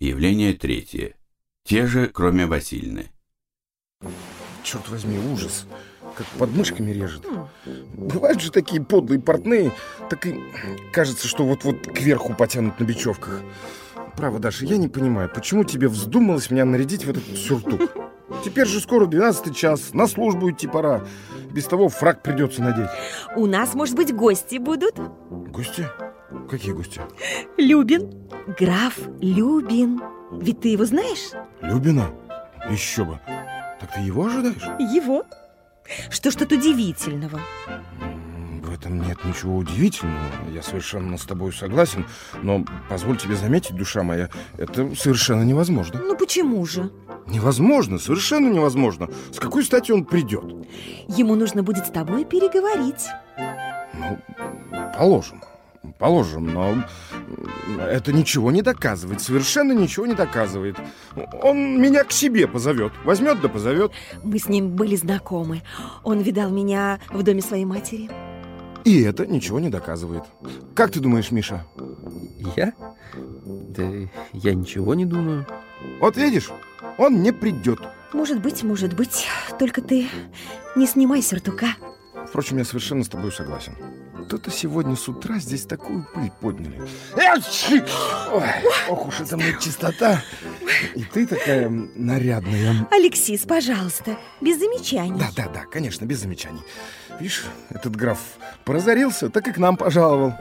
Явление третье. Те же, кроме Васильны. Черт возьми, ужас. Как под мышками режет. Бывают же такие подлые портные, так и кажется, что вот-вот кверху потянут на бечевках. Право, Даша, я не понимаю, почему тебе вздумалось меня нарядить в этот сюртук? Теперь же скоро 12 час, на службу идти пора. Без того фраг придется надеть. У нас, может быть, гости будут? Гости? Какие гости? Любин. Граф Любин. Ведь ты его знаешь? Любина? Еще бы. Так ты его ожидаешь? Его. Что ж тут удивительного? В этом нет ничего удивительного. Я совершенно с тобой согласен. Но позволь тебе заметить, душа моя, это совершенно невозможно. Ну почему же? Невозможно, совершенно невозможно. С какой стати он придет? Ему нужно будет с тобой переговорить. Ну, положим. Положим, но это ничего не доказывает, совершенно ничего не доказывает. Он меня к себе позовет, возьмет да позовет. Мы с ним были знакомы. Он видал меня в доме своей матери. И это ничего не доказывает. Как ты думаешь, Миша? Я? Да я ничего не думаю. Вот видишь, он не придет. Может быть, может быть. Только ты не снимай сюртука. Впрочем, я совершенно с тобой согласен. Кто-то сегодня с утра здесь такую пыль подняли. Эх, Ой, ох уж это мне чистота. И ты такая нарядная. Алексис, пожалуйста, без замечаний. Да, да, да, конечно, без замечаний. Видишь, этот граф поразорился, так и к нам пожаловал.